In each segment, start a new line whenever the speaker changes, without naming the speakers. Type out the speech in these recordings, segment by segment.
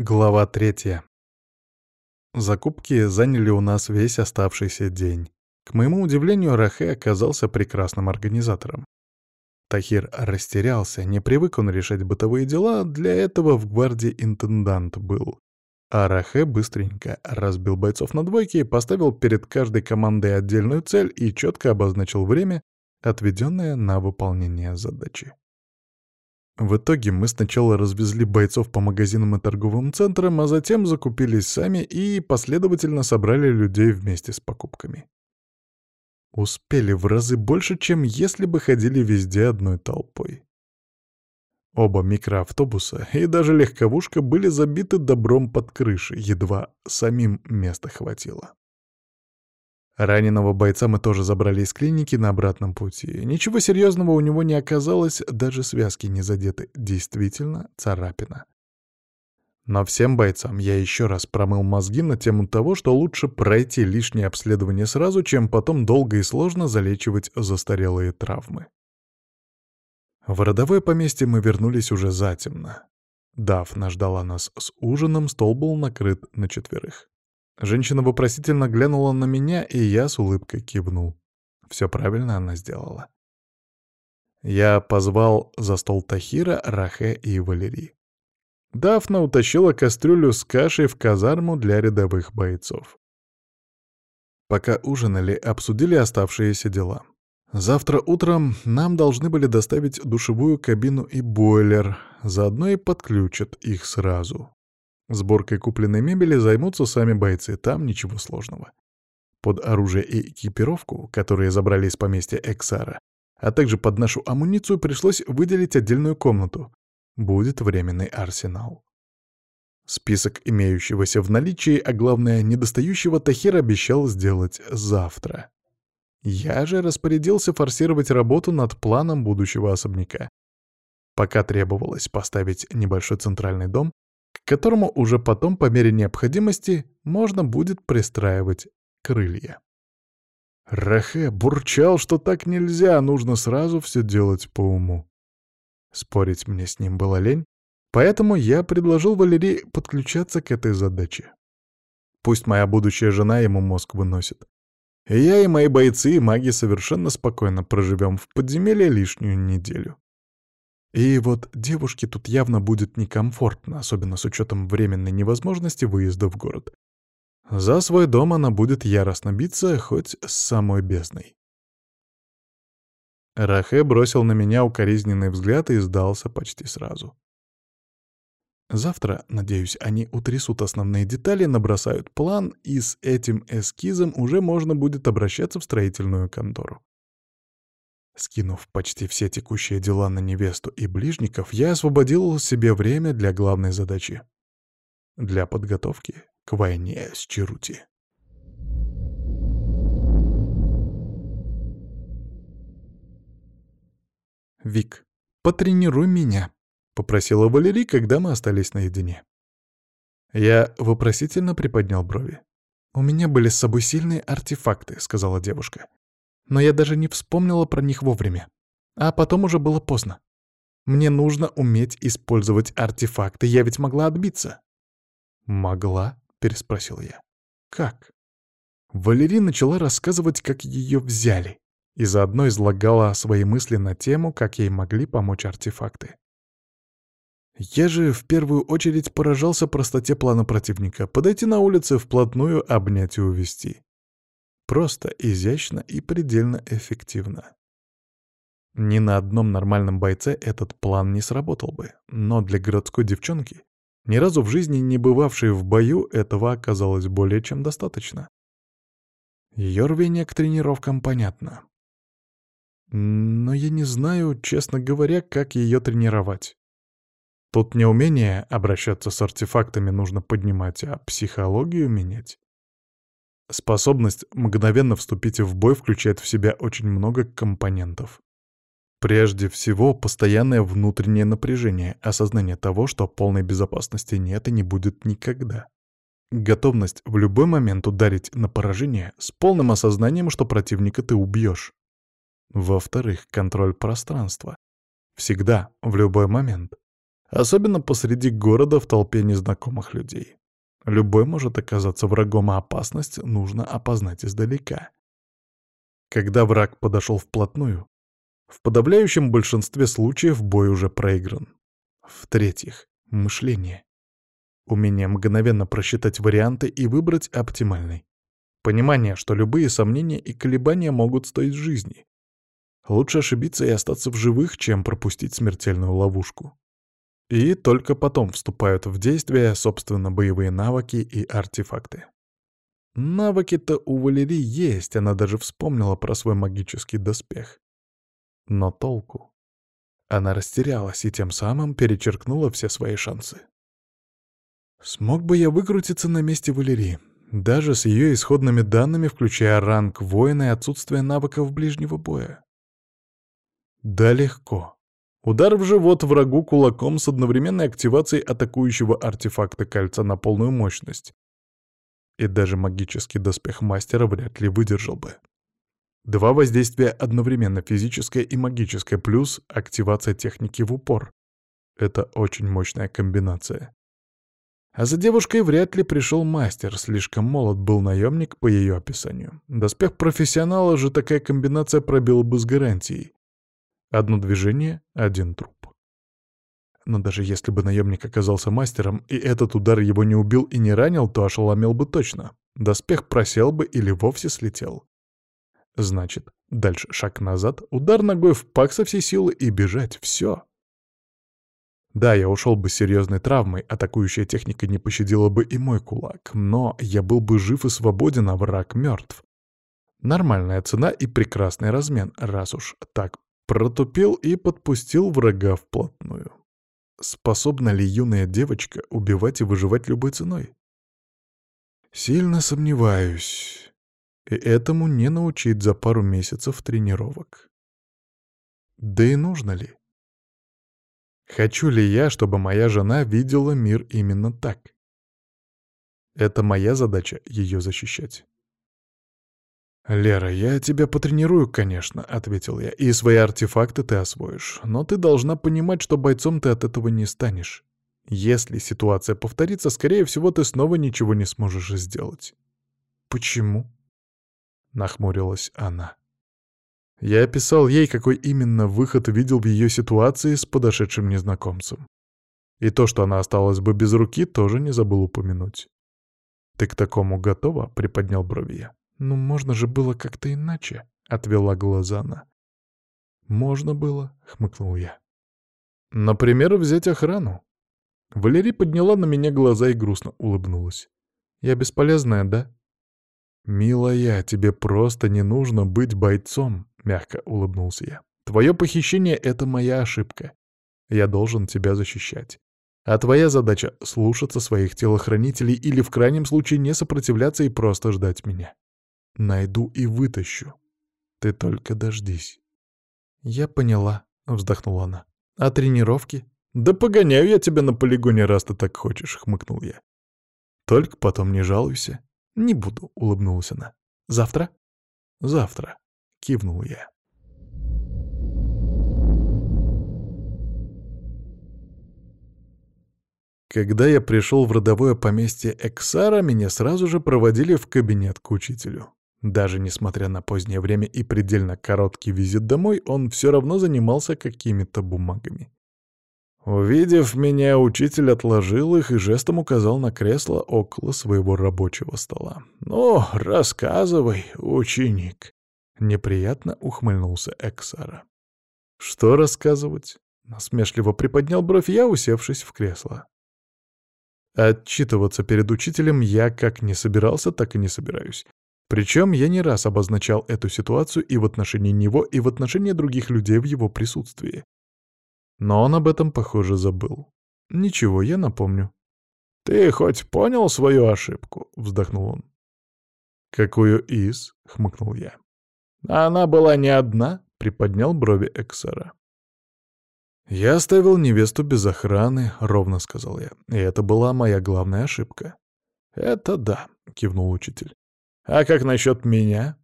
Глава третья. Закупки заняли у нас весь оставшийся день. К моему удивлению, Рахе оказался прекрасным организатором. Тахир растерялся, не привык он решать бытовые дела, для этого в гвардии интендант был. А Рахе быстренько разбил бойцов на двойки, поставил перед каждой командой отдельную цель и четко обозначил время, отведенное на выполнение задачи. В итоге мы сначала развезли бойцов по магазинам и торговым центрам, а затем закупились сами и последовательно собрали людей вместе с покупками. Успели в разы больше, чем если бы ходили везде одной толпой. Оба микроавтобуса и даже легковушка были забиты добром под крышей, едва самим места хватило. Раненого бойца мы тоже забрали из клиники на обратном пути. Ничего серьезного у него не оказалось, даже связки не задеты. Действительно, царапина. Но всем бойцам я еще раз промыл мозги на тему того, что лучше пройти лишнее обследование сразу, чем потом долго и сложно залечивать застарелые травмы. В родовое поместье мы вернулись уже затемно. Дафна ждала нас с ужином, стол был накрыт на четверых. Женщина вопросительно глянула на меня, и я с улыбкой кивнул. Все правильно она сделала. Я позвал за стол Тахира, Рахе и Валерии. Дафна утащила кастрюлю с кашей в казарму для рядовых бойцов. Пока ужинали, обсудили оставшиеся дела. Завтра утром нам должны были доставить душевую кабину и бойлер, заодно и подключат их сразу. Сборкой купленной мебели займутся сами бойцы, там ничего сложного. Под оружие и экипировку, которые забрали из поместья Эксара, а также под нашу амуницию пришлось выделить отдельную комнату. Будет временный арсенал. Список имеющегося в наличии, а главное, недостающего Тахир обещал сделать завтра. Я же распорядился форсировать работу над планом будущего особняка. Пока требовалось поставить небольшой центральный дом, к которому уже потом, по мере необходимости, можно будет пристраивать крылья. Рахе бурчал, что так нельзя, нужно сразу все делать по уму. Спорить мне с ним было лень, поэтому я предложил Валерии подключаться к этой задаче. Пусть моя будущая жена ему мозг выносит. Я и мои бойцы и маги совершенно спокойно проживем в подземелье лишнюю неделю. И вот девушке тут явно будет некомфортно, особенно с учетом временной невозможности выезда в город. За свой дом она будет яростно биться, хоть с самой бездной. Рахе бросил на меня укоризненный взгляд и сдался почти сразу. Завтра, надеюсь, они утрясут основные детали, набросают план, и с этим эскизом уже можно будет обращаться в строительную контору. Скинув почти все текущие дела на невесту и ближников, я освободил себе время для главной задачи — для подготовки к войне с Чарути. «Вик, потренируй меня», — попросила Валерий, когда мы остались наедине. Я вопросительно приподнял брови. «У меня были с собой сильные артефакты», — сказала девушка но я даже не вспомнила про них вовремя. А потом уже было поздно. Мне нужно уметь использовать артефакты, я ведь могла отбиться. «Могла?» — переспросил я. «Как?» Валерия начала рассказывать, как ее взяли, и заодно излагала свои мысли на тему, как ей могли помочь артефакты. Я же в первую очередь поражался простоте плана противника — подойти на улице вплотную, обнять и увести. Просто, изящно и предельно эффективно. Ни на одном нормальном бойце этот план не сработал бы, но для городской девчонки, ни разу в жизни не бывавшей в бою, этого оказалось более чем достаточно. Ее рвение к тренировкам понятно. Но я не знаю, честно говоря, как ее тренировать. Тут не умение обращаться с артефактами нужно поднимать, а психологию менять. Способность мгновенно вступить в бой включает в себя очень много компонентов. Прежде всего, постоянное внутреннее напряжение, осознание того, что полной безопасности нет и не будет никогда. Готовность в любой момент ударить на поражение с полным осознанием, что противника ты убьешь. Во-вторых, контроль пространства. Всегда, в любой момент. Особенно посреди города в толпе незнакомых людей. Любой может оказаться врагом, а опасность нужно опознать издалека. Когда враг подошел вплотную, в подавляющем большинстве случаев бой уже проигран. В-третьих, мышление. Умение мгновенно просчитать варианты и выбрать оптимальный. Понимание, что любые сомнения и колебания могут стоить жизни. Лучше ошибиться и остаться в живых, чем пропустить смертельную ловушку. И только потом вступают в действие, собственно, боевые навыки и артефакты. Навыки-то у Валерии есть, она даже вспомнила про свой магический доспех. Но толку? Она растерялась и тем самым перечеркнула все свои шансы. Смог бы я выкрутиться на месте Валерии, даже с ее исходными данными, включая ранг воина и отсутствие навыков ближнего боя? Да легко. Удар в живот врагу кулаком с одновременной активацией атакующего артефакта кольца на полную мощность. И даже магический доспех мастера вряд ли выдержал бы. Два воздействия одновременно, физическое и магическое, плюс активация техники в упор. Это очень мощная комбинация. А за девушкой вряд ли пришел мастер, слишком молод был наемник по ее описанию. Доспех профессионала же такая комбинация пробила бы с гарантией. Одно движение — один труп. Но даже если бы наемник оказался мастером, и этот удар его не убил и не ранил, то ошеломил бы точно. Доспех просел бы или вовсе слетел. Значит, дальше шаг назад, удар ногой в пак со всей силы и бежать. Все. Да, я ушел бы с серьезной травмой, атакующая техника не пощадила бы и мой кулак, но я был бы жив и свободен, а враг мертв. Нормальная цена и прекрасный размен, раз уж так Протупил и подпустил врага вплотную. Способна ли юная девочка убивать и выживать любой ценой? Сильно сомневаюсь. И этому не научить за пару месяцев тренировок. Да и нужно ли? Хочу ли я, чтобы моя жена видела мир именно так? Это моя задача — ее защищать. «Лера, я тебя потренирую, конечно», — ответил я, — «и свои артефакты ты освоишь. Но ты должна понимать, что бойцом ты от этого не станешь. Если ситуация повторится, скорее всего, ты снова ничего не сможешь сделать». «Почему?» — нахмурилась она. Я описал ей, какой именно выход видел в ее ситуации с подошедшим незнакомцем. И то, что она осталась бы без руки, тоже не забыл упомянуть. «Ты к такому готова?» — приподнял брови я. «Ну, можно же было как-то иначе», — отвела глаза она. «Можно было», — хмыкнул я. «Например, взять охрану». Валерий подняла на меня глаза и грустно улыбнулась. «Я бесполезная, да?» «Милая, тебе просто не нужно быть бойцом», — мягко улыбнулся я. «Твое похищение — это моя ошибка. Я должен тебя защищать. А твоя задача — слушаться своих телохранителей или в крайнем случае не сопротивляться и просто ждать меня. Найду и вытащу. Ты только дождись. Я поняла, вздохнула она. А тренировки? Да погоняю я тебя на полигоне, раз ты так хочешь, хмыкнул я. Только потом не жалуйся. Не буду, улыбнулась она. Завтра? Завтра, кивнул я. Когда я пришел в родовое поместье Эксара, меня сразу же проводили в кабинет к учителю. Даже несмотря на позднее время и предельно короткий визит домой, он все равно занимался какими-то бумагами. Увидев меня, учитель отложил их и жестом указал на кресло около своего рабочего стола. «Ну, рассказывай, ученик!» Неприятно ухмыльнулся Эксара. «Что рассказывать?» — насмешливо приподнял бровь я, усевшись в кресло. Отчитываться перед учителем я как не собирался, так и не собираюсь. Причем я не раз обозначал эту ситуацию и в отношении него, и в отношении других людей в его присутствии. Но он об этом, похоже, забыл. Ничего, я напомню. «Ты хоть понял свою ошибку?» — вздохнул он. «Какую из?» — хмыкнул я. «Она была не одна», — приподнял брови Эксера. «Я оставил невесту без охраны», — ровно сказал я. «И это была моя главная ошибка». «Это да», — кивнул учитель. «А как насчет меня?»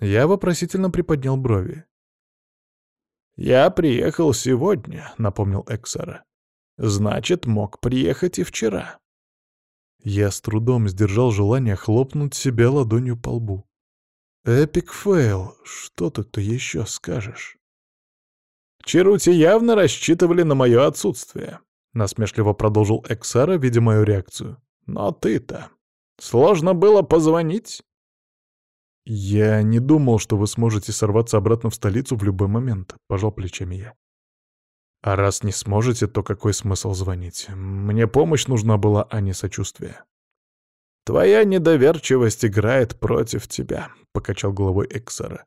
Я вопросительно приподнял брови. «Я приехал сегодня», — напомнил Эксара.
Значит, мог приехать и вчера.
Я с трудом сдержал желание хлопнуть себя ладонью по лбу. «Epic fail, что тут ты еще скажешь?»
«Черути явно рассчитывали на мое отсутствие», — насмешливо продолжил Эксара, видя мою реакцию. «Но ты-то... Сложно было позвонить?»
«Я не думал, что вы сможете сорваться обратно в столицу в любой момент», — пожал плечами я. «А раз не сможете, то какой смысл звонить? Мне помощь нужна была, а не сочувствие».
«Твоя недоверчивость играет против тебя», — покачал головой Эксара.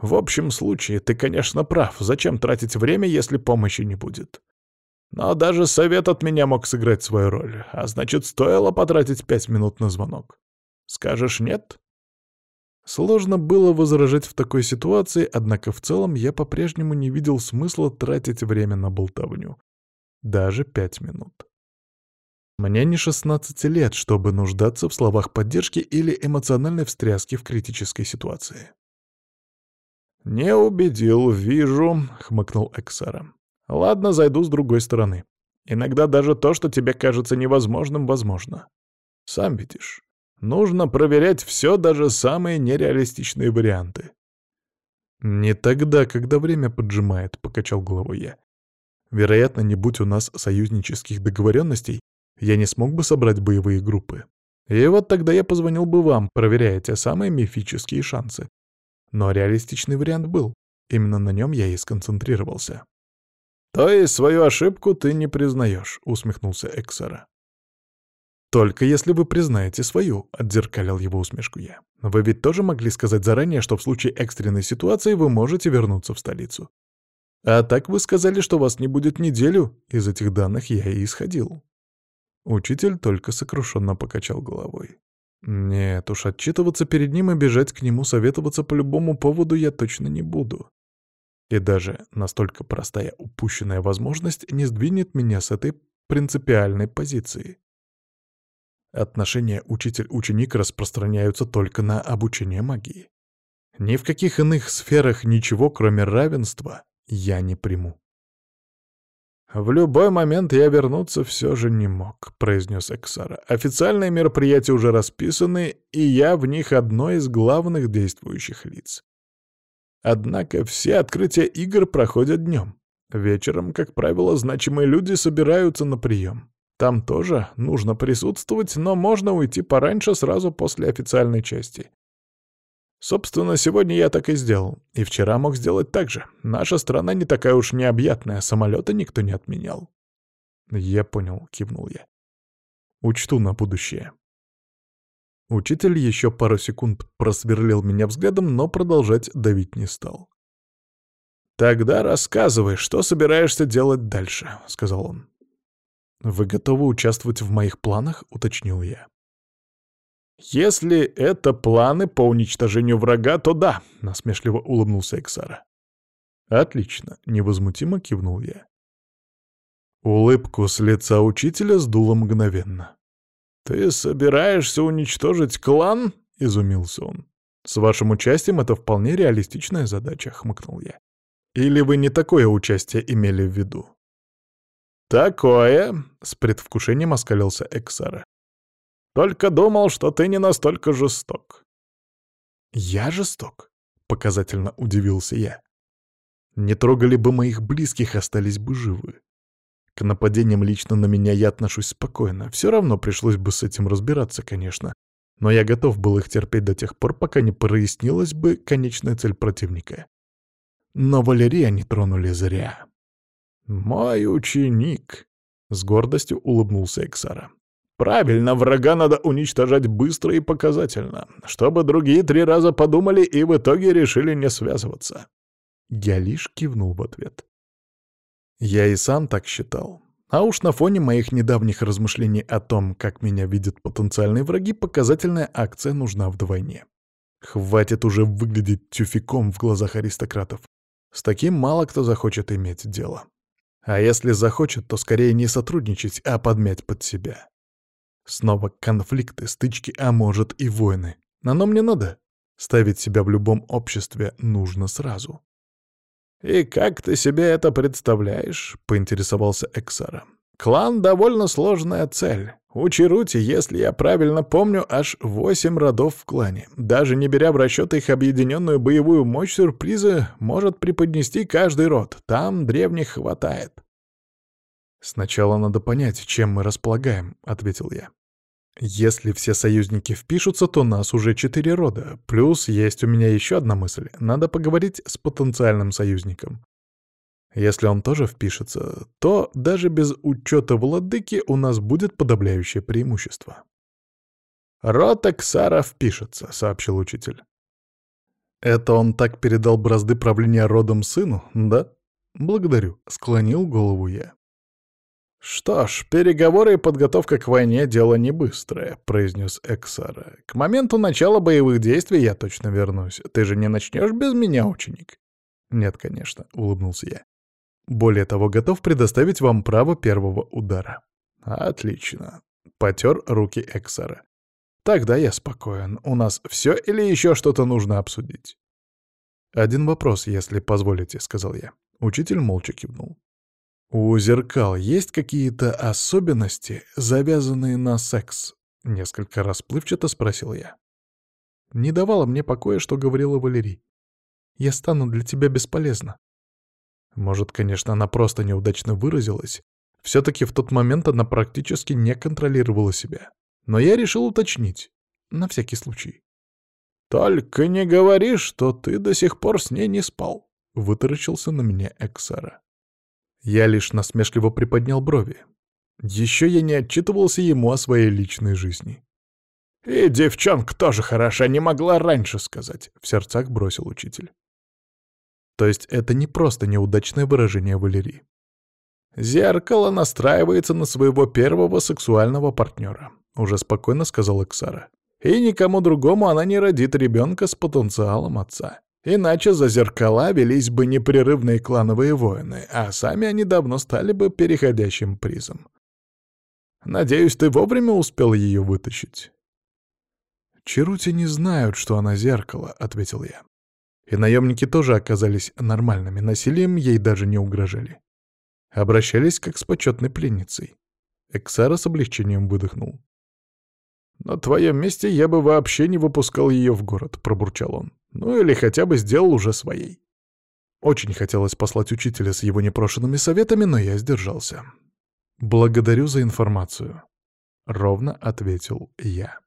«В общем случае, ты, конечно, прав. Зачем тратить время, если помощи не будет? Но даже совет от меня мог сыграть свою роль, а значит, стоило потратить пять минут на звонок. Скажешь нет?»
Сложно было возражать в такой ситуации, однако в целом я по-прежнему не видел смысла тратить время на болтовню. Даже пять минут. Мне не 16 лет, чтобы нуждаться в словах поддержки или эмоциональной встряске в критической ситуации.
«Не убедил, вижу», — хмыкнул Эксара. «Ладно, зайду с другой стороны. Иногда даже то, что тебе кажется невозможным, возможно. Сам видишь. Нужно проверять все, даже самые нереалистичные варианты.
«Не тогда, когда время поджимает», — покачал головой я. «Вероятно, не будь у нас союзнических договоренностей, я не смог бы собрать боевые группы. И вот тогда я позвонил бы вам, проверяя те самые мифические шансы. Но реалистичный вариант был. Именно на нем я и сконцентрировался».
«То есть свою ошибку ты не признаешь», — усмехнулся Эксера.
«Только если вы признаете свою», — отзеркалил его усмешку я. «Вы ведь тоже могли сказать заранее, что в случае экстренной ситуации вы можете вернуться в столицу. А так вы сказали, что вас не будет неделю. Из этих данных я и исходил». Учитель только сокрушенно покачал головой. «Нет уж, отчитываться перед ним и бежать к нему советоваться по любому поводу я точно не буду. И даже настолько простая упущенная возможность не сдвинет меня с этой принципиальной позиции. Отношения учитель-ученик распространяются только на обучение магии. Ни в каких иных сферах ничего, кроме равенства, я не приму.
«В любой момент я вернуться все же не мог», — произнес Эксара. «Официальные мероприятия уже расписаны, и я в них одно из главных действующих лиц. Однако все открытия игр проходят днем. Вечером, как правило, значимые люди собираются на прием. Там тоже нужно присутствовать, но можно уйти пораньше, сразу после официальной части. Собственно, сегодня я так и сделал. И вчера мог сделать так же. Наша страна не такая уж необъятная, самолеты никто не отменял.
Я понял, кивнул я. Учту на будущее. Учитель еще пару секунд просверлил меня взглядом, но продолжать давить не стал.
«Тогда рассказывай, что собираешься делать дальше», — сказал он.
«Вы готовы участвовать в моих планах?» — уточнил я.
«Если это планы по уничтожению врага, то да», — насмешливо улыбнулся Эксара.
«Отлично», — невозмутимо кивнул я. Улыбку с лица учителя сдуло мгновенно.
«Ты собираешься уничтожить клан?» — изумился он.
«С вашим участием это вполне реалистичная задача», — хмыкнул я. «Или вы не такое участие имели в виду?»
«Такое!» — с предвкушением оскалился Эксара. «Только думал, что ты не настолько жесток».
«Я жесток?» — показательно удивился я. «Не трогали бы моих близких, остались бы живы. К нападениям лично на меня я отношусь спокойно. Все равно пришлось бы с этим разбираться, конечно. Но я готов был их терпеть до тех пор, пока не прояснилась бы конечная цель противника. Но Валерия не тронули зря.
«Мой ученик», — с гордостью улыбнулся Эксара. «Правильно, врага надо уничтожать быстро и показательно, чтобы другие три раза подумали и в итоге решили не связываться».
Я лишь кивнул в ответ. Я и сам так считал. А уж на фоне моих недавних размышлений о том, как меня видят потенциальные враги, показательная акция нужна вдвойне. Хватит уже выглядеть тюфяком в глазах аристократов. С таким мало кто захочет иметь дело. А если захочет, то скорее не сотрудничать, а подмять под себя. Снова конфликты, стычки, а может и войны. Оно мне надо. Ставить себя в любом обществе нужно сразу.
«И как ты себе это представляешь?» — поинтересовался Эксара. «Клан — довольно сложная цель. У Чирути, если я правильно помню, аж восемь родов в клане. Даже не беря в расчет их объединенную боевую мощь, сюрпризы может преподнести каждый род. Там древних хватает».
«Сначала надо понять, чем мы располагаем», — ответил я. Если все союзники впишутся, то нас уже четыре рода. Плюс есть у меня еще одна мысль. Надо поговорить с потенциальным союзником. Если он тоже впишется, то даже без учета владыки у нас будет подавляющее преимущество.
«Род Эксара впишется», — сообщил учитель.
«Это он так передал бразды правления родом сыну, да?» «Благодарю», — склонил голову я.
«Что ж, переговоры и подготовка к войне — дело не быстрое», — произнес Эксара. «К моменту начала боевых действий я точно вернусь. Ты же не начнешь без меня, ученик?»
«Нет, конечно», — улыбнулся я. «Более того, готов предоставить вам право первого удара».
«Отлично», — потер руки Эксара. «Тогда я спокоен. У нас все или еще что-то нужно обсудить?»
«Один вопрос, если позволите», — сказал я. Учитель молча кивнул. «У зеркал есть какие-то особенности, завязанные на секс?» — несколько расплывчато спросил я. Не давала мне покоя, что говорила Валерий. «Я стану для тебя бесполезна». Может, конечно, она просто неудачно выразилась. Все-таки в тот момент она практически не контролировала себя. Но я решил уточнить. На всякий случай.
«Только не говори, что ты до сих пор с ней не спал», — вытаращился на меня Эксара.
Я лишь насмешливо приподнял брови. Еще я не отчитывался ему о своей личной жизни.
«И девчонка тоже хороша, не могла раньше сказать», — в сердцах бросил учитель.
То есть это не просто неудачное выражение Валерии.
«Зеркало настраивается на своего первого сексуального партнера», — уже спокойно сказал Эксара. «И никому другому она не родит ребенка с потенциалом отца. Иначе за зеркала велись бы непрерывные клановые войны, а сами они давно стали бы переходящим призом. Надеюсь, ты вовремя успел ее вытащить.
«Чарути не знают, что она зеркало», — ответил я. И наемники тоже оказались нормальными, насилием ей даже не угрожали. Обращались как с почетной пленницей. Эксара с облегчением выдохнул.
«На твоем месте я бы вообще не выпускал ее в город», — пробурчал он. «Ну или хотя бы сделал уже своей».
Очень хотелось послать учителя с его непрошенными советами, но я сдержался. «Благодарю за информацию», — ровно ответил я.